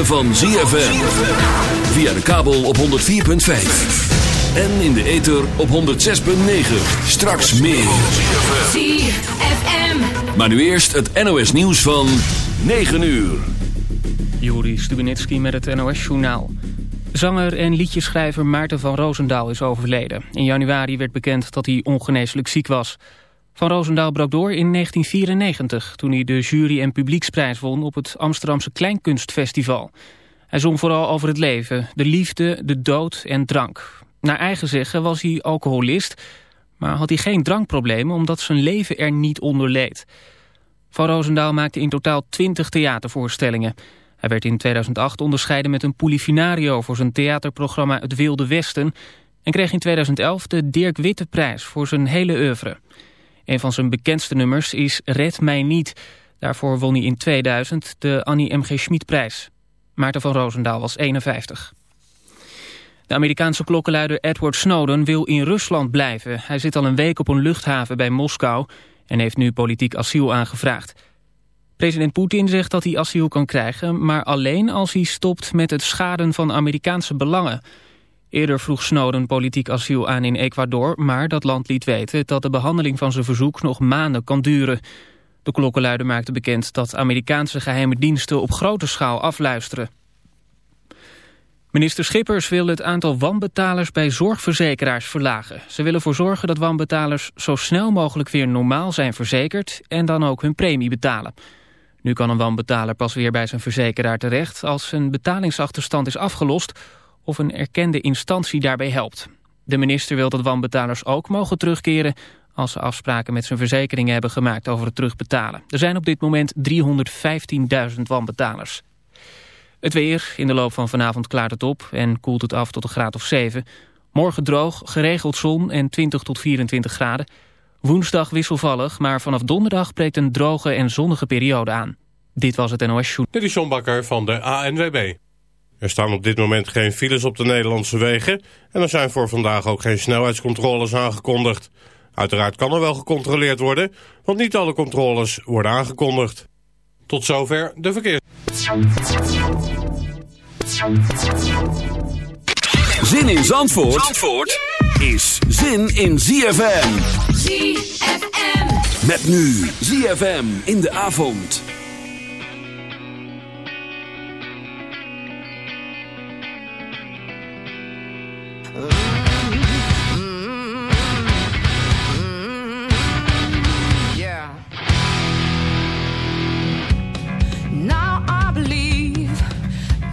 ritme van ZFM. Via de kabel op 104.5. En in de ether op 106.9. Straks meer. ZFM. Maar nu eerst het NOS nieuws van 9 uur. Juri Stubenitski met het NOS-journaal. Zanger en liedjeschrijver Maarten van Roosendaal is overleden. In januari werd bekend dat hij ongeneeslijk ziek was. Van Roosendaal brak door in 1994... toen hij de jury- en publieksprijs won op het Amsterdamse Kleinkunstfestival. Hij zong vooral over het leven, de liefde, de dood en drank. Naar eigen zeggen was hij alcoholist... maar had hij geen drankproblemen omdat zijn leven er niet onder leed. Van Roosendaal maakte in totaal 20 theatervoorstellingen... Hij werd in 2008 onderscheiden met een Polifinario voor zijn theaterprogramma Het Wilde Westen... en kreeg in 2011 de Dirk Witte prijs voor zijn hele oeuvre. Een van zijn bekendste nummers is Red Mij Niet. Daarvoor won hij in 2000 de Annie M.G. Schmid-prijs. Maarten van Roosendaal was 51. De Amerikaanse klokkenluider Edward Snowden wil in Rusland blijven. Hij zit al een week op een luchthaven bij Moskou en heeft nu politiek asiel aangevraagd. President Poetin zegt dat hij asiel kan krijgen, maar alleen als hij stopt met het schaden van Amerikaanse belangen. Eerder vroeg Snowden politiek asiel aan in Ecuador, maar dat land liet weten dat de behandeling van zijn verzoek nog maanden kan duren. De klokkenluider maakte bekend dat Amerikaanse geheime diensten op grote schaal afluisteren. Minister Schippers wil het aantal wanbetalers bij zorgverzekeraars verlagen. Ze willen ervoor zorgen dat wanbetalers zo snel mogelijk weer normaal zijn verzekerd en dan ook hun premie betalen. Nu kan een wanbetaler pas weer bij zijn verzekeraar terecht als zijn betalingsachterstand is afgelost of een erkende instantie daarbij helpt. De minister wil dat wanbetalers ook mogen terugkeren als ze afspraken met zijn verzekeringen hebben gemaakt over het terugbetalen. Er zijn op dit moment 315.000 wanbetalers. Het weer, in de loop van vanavond klaart het op en koelt het af tot een graad of 7. Morgen droog, geregeld zon en 20 tot 24 graden. Woensdag wisselvallig, maar vanaf donderdag breekt een droge en zonnige periode aan. Dit was het NOS Shoot. Dit is John Bakker van de ANWB. Er staan op dit moment geen files op de Nederlandse wegen... en er zijn voor vandaag ook geen snelheidscontroles aangekondigd. Uiteraard kan er wel gecontroleerd worden, want niet alle controles worden aangekondigd. Tot zover de verkeers. Zin in Zandvoort, Zandvoort is zin in ZFM. ZFM. Met nu ZFM in de avond.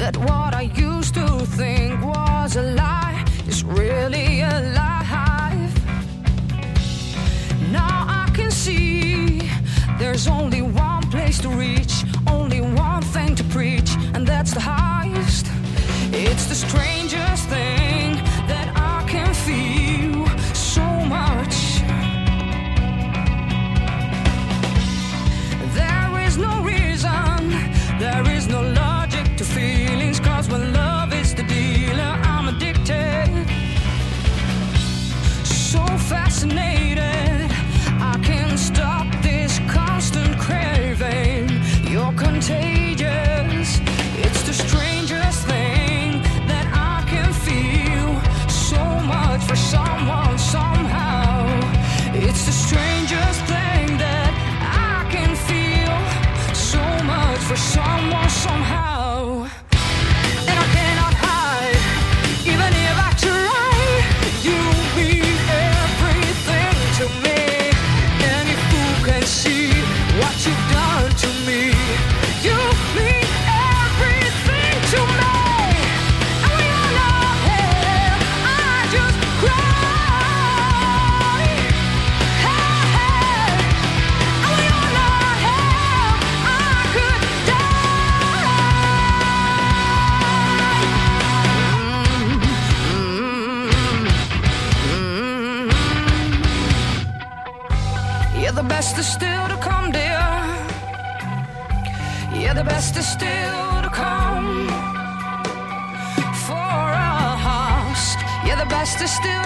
That what I used to think was a lie is really alive. Now I can see there's only one place to reach, only one thing to preach, and that's the highest. It's the strangest thing the best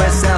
west.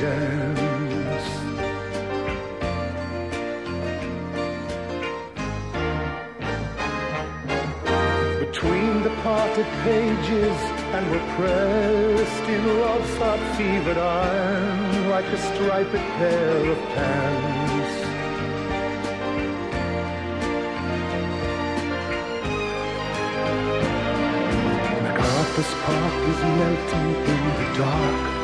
Dance. Between the parted pages and we're pressed in love's hot fevered iron like a striped pair of pants. MacArthur's Park is melting in the dark.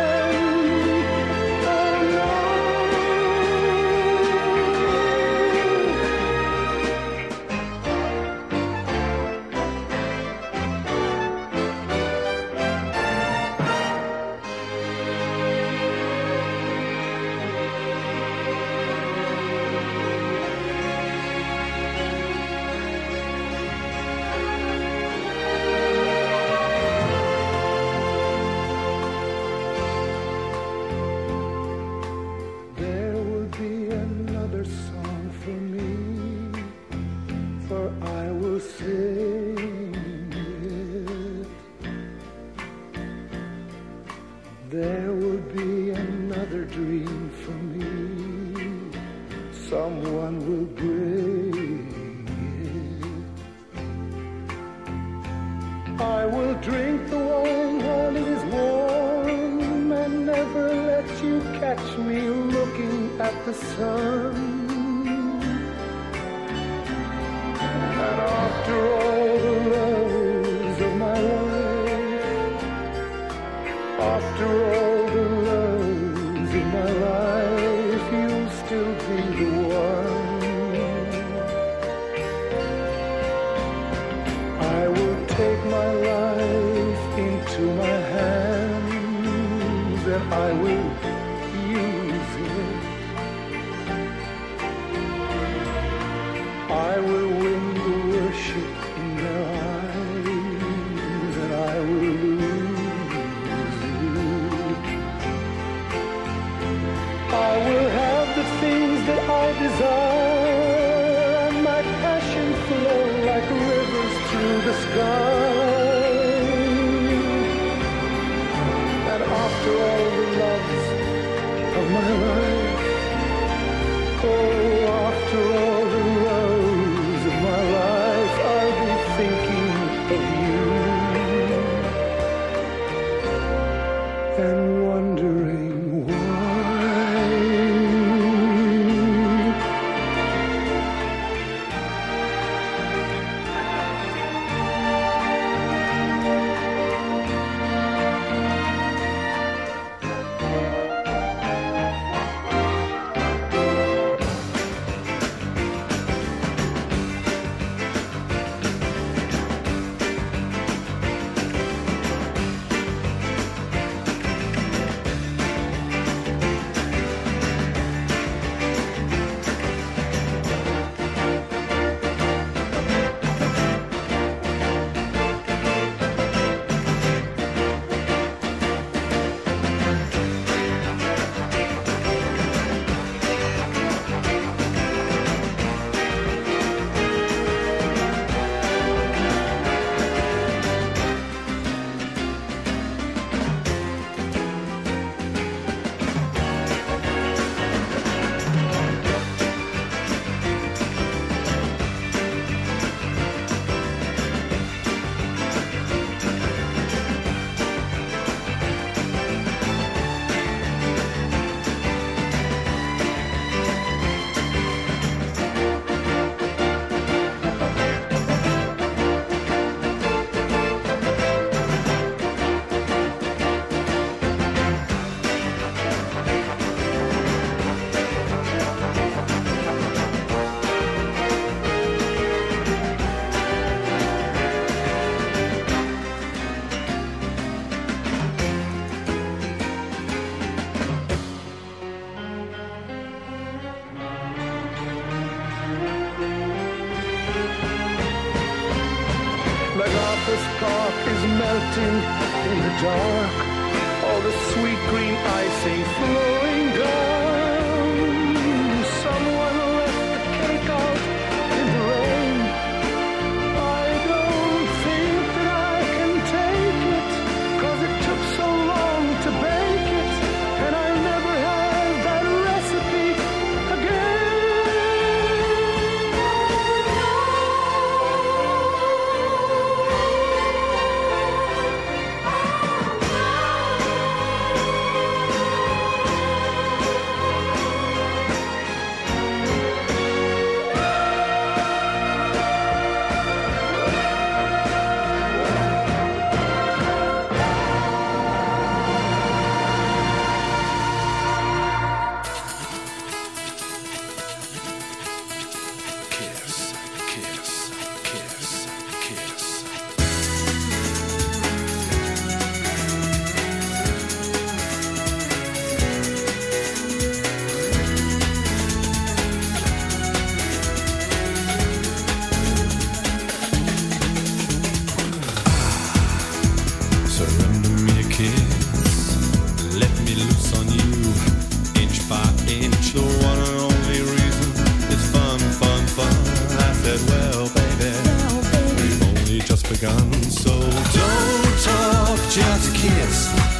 The sky. And after all All begun. So don't talk, just kiss.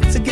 to get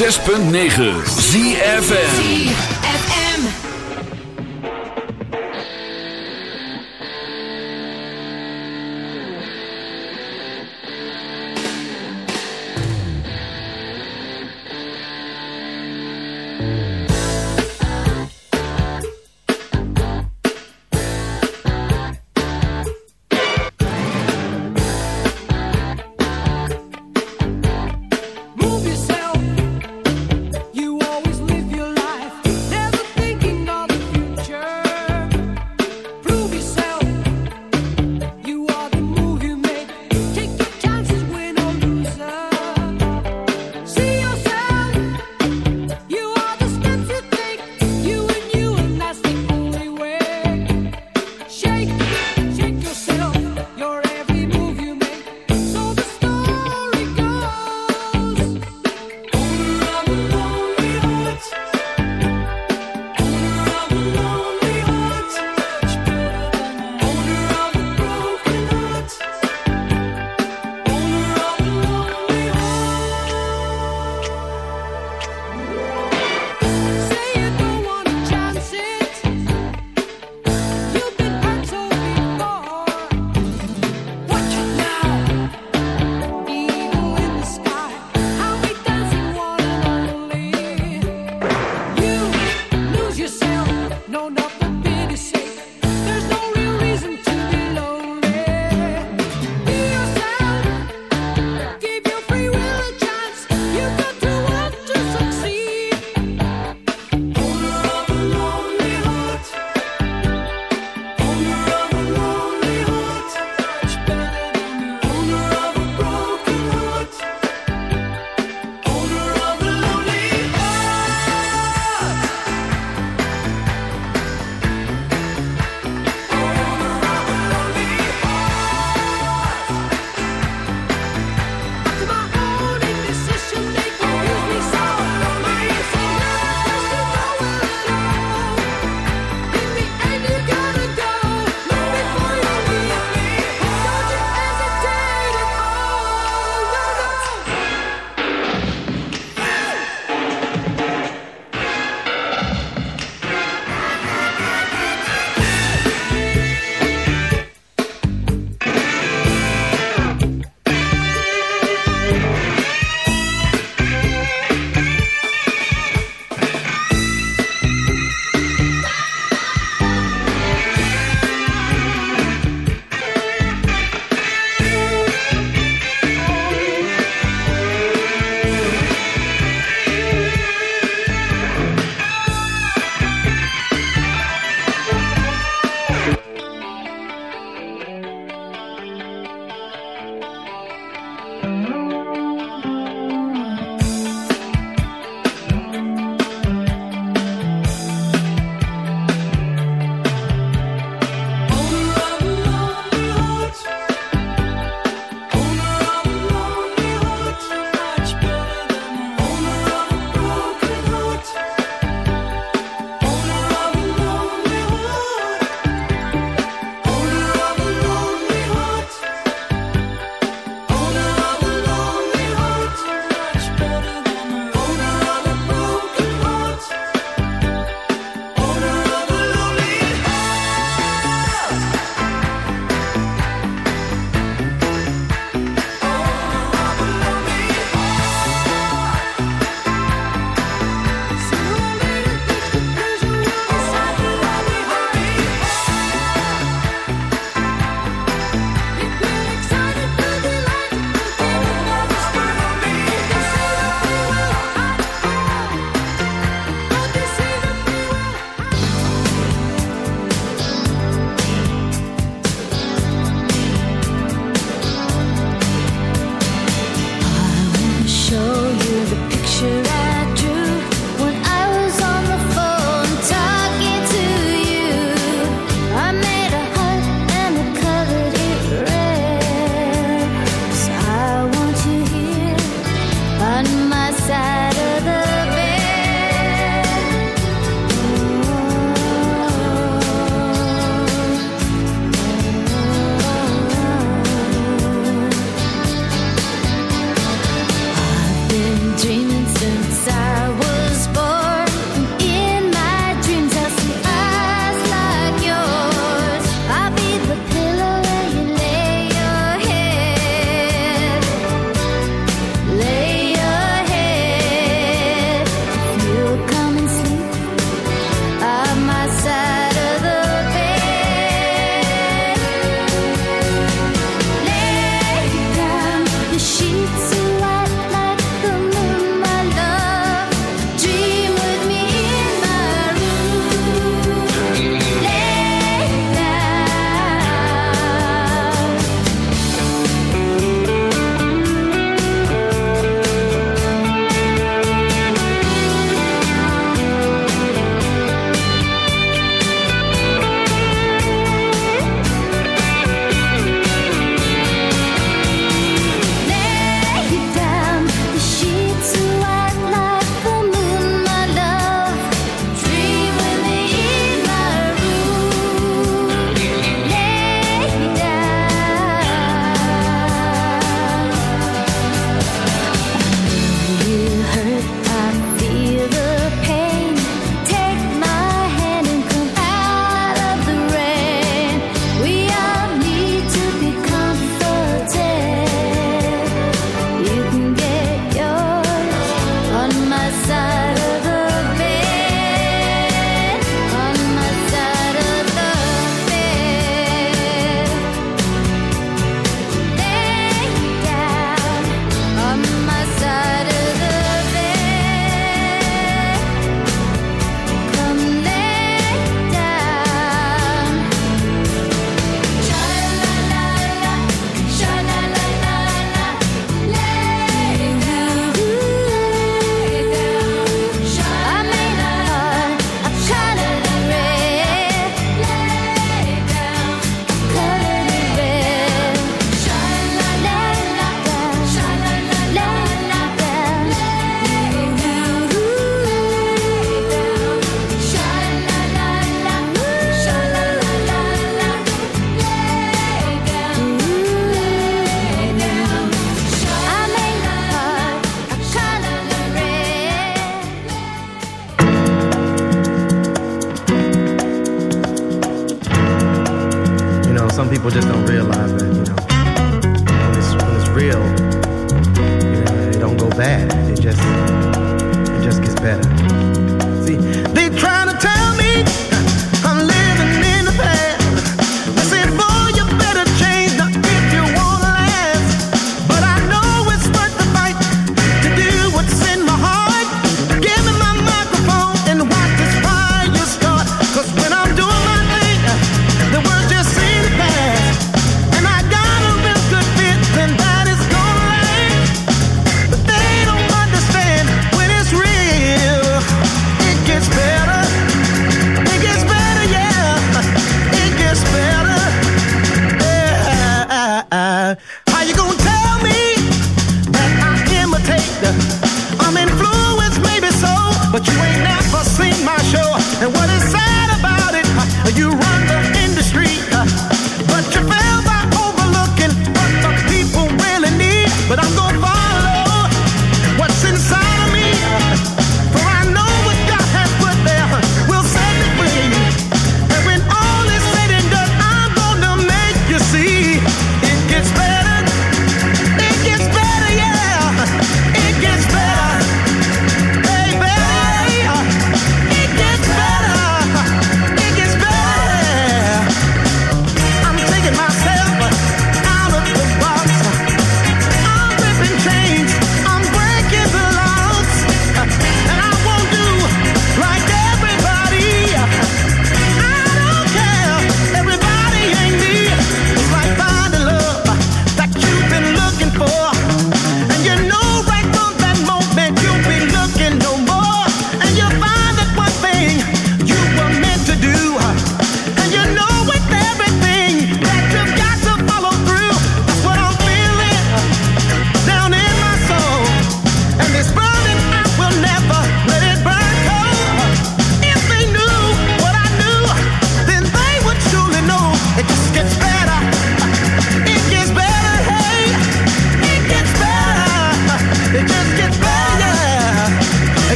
106.9 ZFN